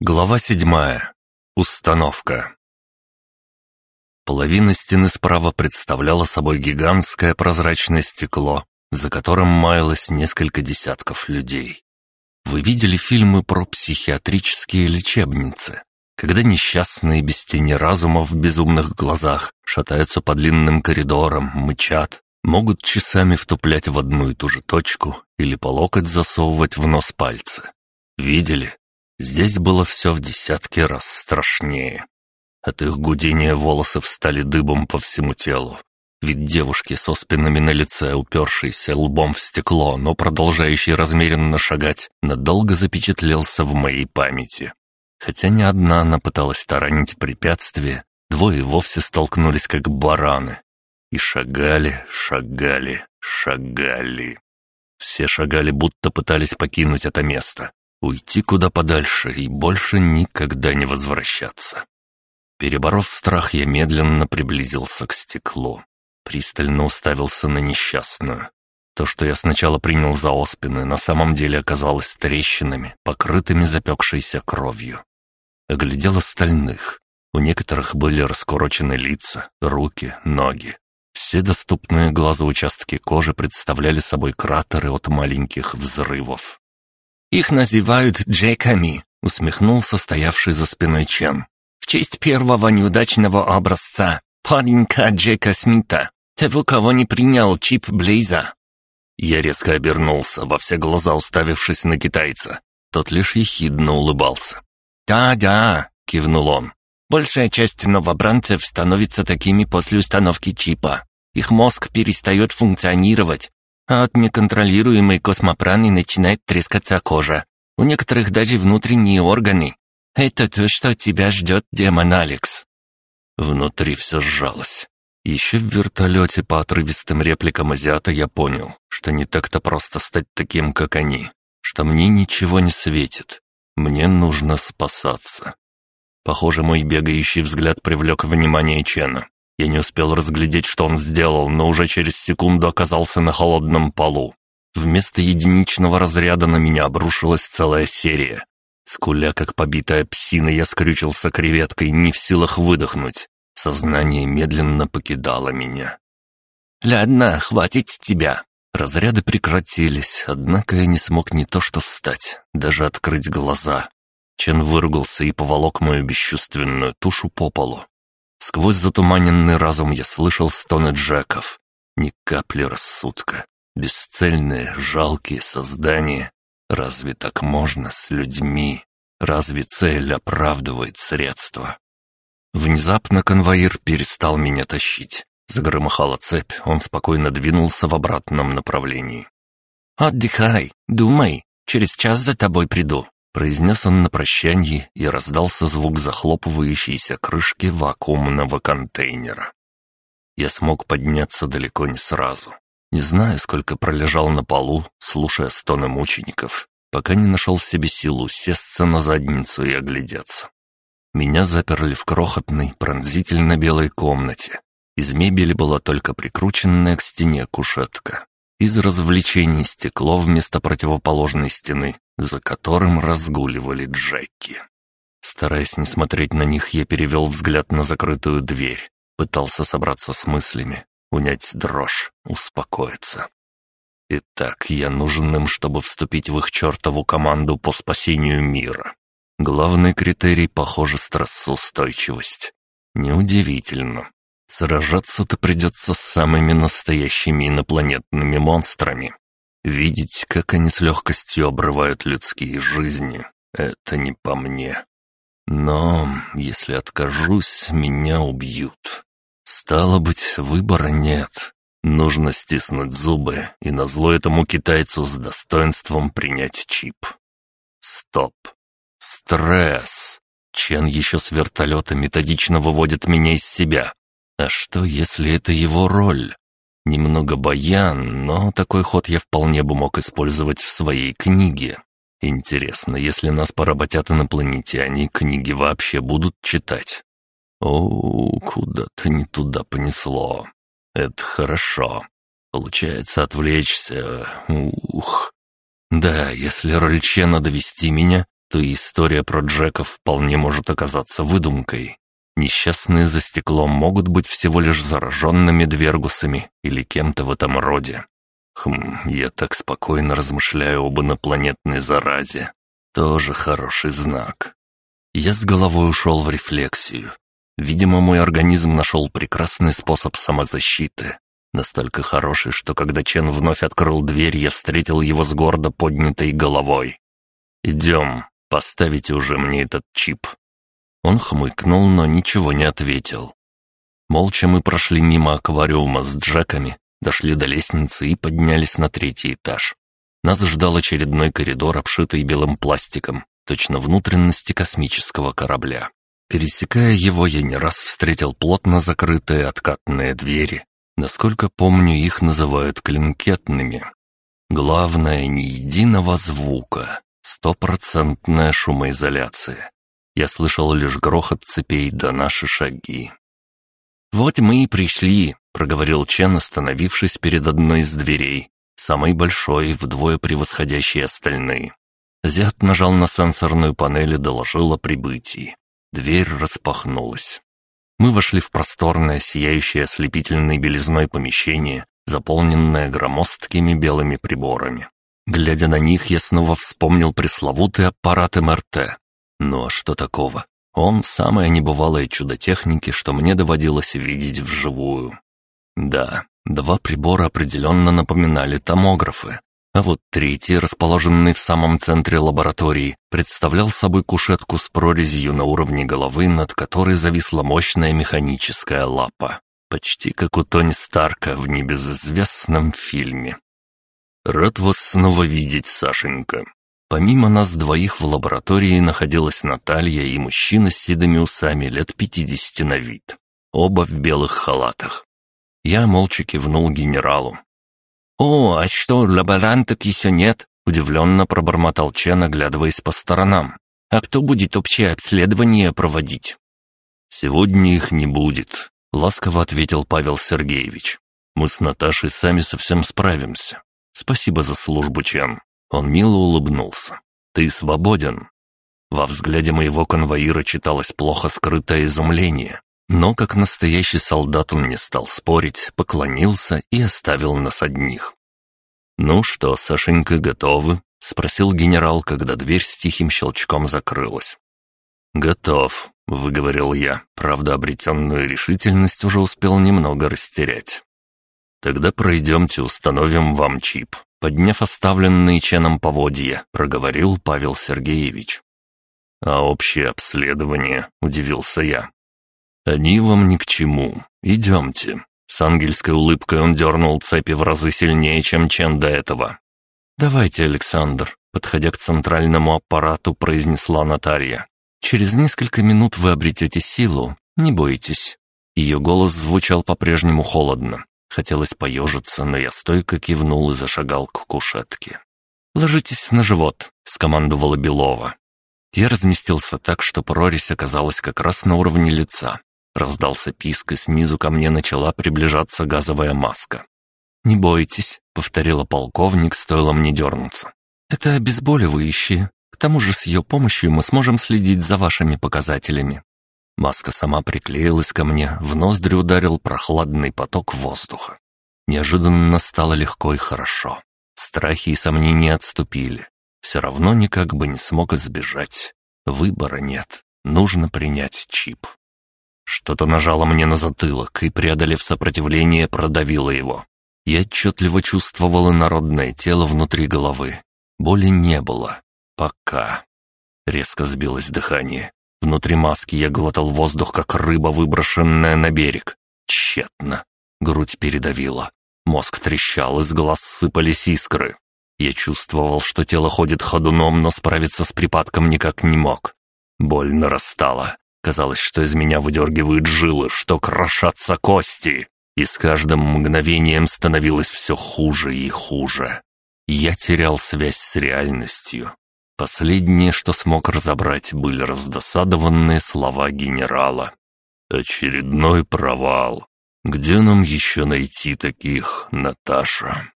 Глава седьмая. Установка. Половина стены справа представляла собой гигантское прозрачное стекло, за которым маялось несколько десятков людей. Вы видели фильмы про психиатрические лечебницы, когда несчастные без тени разума в безумных глазах шатаются по длинным коридорам, мычат, могут часами втуплять в одну и ту же точку или по локоть засовывать в нос пальцы. Видели? Здесь было все в десятки раз страшнее. От их гудения волосы встали дыбом по всему телу. Ведь девушки со спинами на лице, упершиеся лбом в стекло, но продолжающие размеренно шагать, надолго запечатлелся в моей памяти. Хотя ни одна она пыталась таранить препятствие, двое вовсе столкнулись как бараны. И шагали, шагали, шагали. Все шагали, будто пытались покинуть это место, Уйти куда подальше и больше никогда не возвращаться. Переборов страх, я медленно приблизился к стеклу. Пристально уставился на несчастную. То, что я сначала принял за оспины, на самом деле оказалось трещинами, покрытыми запекшейся кровью. Оглядел остальных. У некоторых были раскурочены лица, руки, ноги. Все доступные глазу участки кожи представляли собой кратеры от маленьких взрывов. «Их называют Джеками», — усмехнулся стоявший за спиной Чен. «В честь первого неудачного образца, паренька Джека Смита, того, кого не принял чип Блейза». Я резко обернулся, во все глаза уставившись на китайца. Тот лишь ехидно улыбался. «Да-да», — кивнул он. «Большая часть новобранцев становится такими после установки чипа. Их мозг перестает функционировать, а от неконтролируемой космопраны начинает трескаться кожа. У некоторых даже внутренние органы. Это то, что тебя ждет, демон Алекс». Внутри все сжалось. Еще в вертолете по отрывистым репликам азиата я понял, что не так-то просто стать таким, как они, что мне ничего не светит. Мне нужно спасаться. Похоже, мой бегающий взгляд привлек внимание Чена. Я не успел разглядеть, что он сделал, но уже через секунду оказался на холодном полу. Вместо единичного разряда на меня обрушилась целая серия. Скуля, как побитая псина, я скрючился креветкой, не в силах выдохнуть. Сознание медленно покидало меня. «Ладно, хватит тебя». Разряды прекратились, однако я не смог не то что встать, даже открыть глаза. Чен выругался и поволок мою бесчувственную тушу по полу. Сквозь затуманенный разум я слышал стоны Джеков. Ни капли рассудка. Бесцельные, жалкие создания. Разве так можно с людьми? Разве цель оправдывает средства? Внезапно конвоир перестал меня тащить. Загромыхала цепь, он спокойно двинулся в обратном направлении. «Отдыхай, думай, через час за тобой приду», Произнес он на прощанье, и раздался звук захлопывающейся крышки вакуумного контейнера. Я смог подняться далеко не сразу. Не знаю, сколько пролежал на полу, слушая стоны мучеников, пока не нашел в себе силу сесться на задницу и оглядеться. Меня заперли в крохотной, пронзительно белой комнате. Из мебели была только прикрученная к стене кушетка. Из развлечений стекло вместо противоположной стены, за которым разгуливали Джеки. Стараясь не смотреть на них, я перевел взгляд на закрытую дверь. Пытался собраться с мыслями, унять дрожь, успокоиться. Итак, я нужен им, чтобы вступить в их чертову команду по спасению мира. Главный критерий, похоже, стрессоустойчивость. Неудивительно. Сражаться-то придется с самыми настоящими инопланетными монстрами. Видеть, как они с легкостью обрывают людские жизни, это не по мне. Но если откажусь, меня убьют. Стало быть, выбора нет. Нужно стиснуть зубы и назло этому китайцу с достоинством принять чип. Стоп. Стресс. Чен еще с вертолета методично выводит меня из себя. А что, если это его роль? Немного баян, но такой ход я вполне бы мог использовать в своей книге. Интересно, если нас поработят инопланетяне, книги вообще будут читать? О, куда-то не туда понесло. Это хорошо. Получается отвлечься. Ух. Да, если роль Чена довести меня, то история про Джеков вполне может оказаться выдумкой. Несчастные за стеклом могут быть всего лишь зараженными двергусами или кем-то в этом роде. Хм, я так спокойно размышляю об инопланетной заразе. Тоже хороший знак. Я с головой ушел в рефлексию. Видимо, мой организм нашел прекрасный способ самозащиты. Настолько хороший, что когда Чен вновь открыл дверь, я встретил его с гордо поднятой головой. «Идем, поставите уже мне этот чип». Он хмыкнул, но ничего не ответил. Молча мы прошли мимо аквариума с джеками, дошли до лестницы и поднялись на третий этаж. Нас ждал очередной коридор, обшитый белым пластиком, точно внутренности космического корабля. Пересекая его, я не раз встретил плотно закрытые откатные двери, Насколько помню, их называют клинкетными. Главное, ни единого звука, стопроцентная шумоизоляция. Я слышал лишь грохот цепей да наши шаги. «Вот мы и пришли», — проговорил Чен, остановившись перед одной из дверей, самой большой, вдвое превосходящей остальные. Азиат нажал на сенсорную панель и доложил о прибытии. Дверь распахнулась. Мы вошли в просторное, сияющее ослепительной белизной помещение, заполненное громоздкими белыми приборами. Глядя на них, я снова вспомнил пресловутый аппарат МРТ. Ну а что такого? Он — самое небывалое чудо техники, что мне доводилось видеть вживую. Да, два прибора определенно напоминали томографы, а вот третий, расположенный в самом центре лаборатории, представлял собой кушетку с прорезью на уровне головы, над которой зависла мощная механическая лапа. Почти как у Тони Старка в небезызвестном фильме. «Рад вас снова видеть, Сашенька». Помимо нас двоих в лаборатории находилась Наталья и мужчина с седыми усами лет пятидесяти на вид. Оба в белых халатах. Я молча кивнул генералу. «О, а что, лаборанток еще нет?» — удивленно пробормотал Чен, оглядываясь по сторонам. «А кто будет общее обследование проводить?» «Сегодня их не будет», — ласково ответил Павел Сергеевич. «Мы с Наташей сами совсем справимся. Спасибо за службу, Чен». Он мило улыбнулся. «Ты свободен». Во взгляде моего конвоира читалось плохо скрытое изумление. Но как настоящий солдат он не стал спорить, поклонился и оставил нас одних. «Ну что, Сашенька, готовы?» — спросил генерал, когда дверь с тихим щелчком закрылась. «Готов», — выговорил я, правда, обретенную решительность уже успел немного растерять. «Тогда пройдемте, установим вам чип», — подняв оставленные ченом поводья, проговорил Павел Сергеевич. «А общее обследование?» — удивился я. «Они вам ни к чему. Идемте». С ангельской улыбкой он дернул цепи в разы сильнее, чем Чен до этого. «Давайте, Александр», — подходя к центральному аппарату, произнесла Наталья. «Через несколько минут вы обретете силу. Не бойтесь». Ее голос звучал по-прежнему холодно. Хотелось поежиться, но я стойко кивнул и зашагал к кушетке. «Ложитесь на живот», — скомандовала Белова. Я разместился так, что прорезь оказалась как раз на уровне лица. Раздался писк, и снизу ко мне начала приближаться газовая маска. «Не бойтесь», — повторила полковник, стоило мне дернуться. «Это обезболивающее. К тому же с ее помощью мы сможем следить за вашими показателями». Маска сама приклеилась ко мне, в ноздри ударил прохладный поток воздуха. Неожиданно стало легко и хорошо. Страхи и сомнения отступили. Все равно никак бы не смог избежать. Выбора нет. Нужно принять чип. Что-то нажало мне на затылок и, преодолев сопротивление, продавило его. Я отчетливо чувствовал инородное тело внутри головы. Боли не было. Пока. Резко сбилось дыхание. Внутри маски я глотал воздух, как рыба, выброшенная на берег. Тщетно. Грудь передавила. Мозг трещал, из глаз сыпались искры. Я чувствовал, что тело ходит ходуном, но справиться с припадком никак не мог. Боль нарастала. Казалось, что из меня выдергивают жилы, что крошатся кости. И с каждым мгновением становилось все хуже и хуже. Я терял связь с реальностью. Последнее, что смог разобрать, были раздосадованные слова генерала. «Очередной провал. Где нам еще найти таких, Наташа?»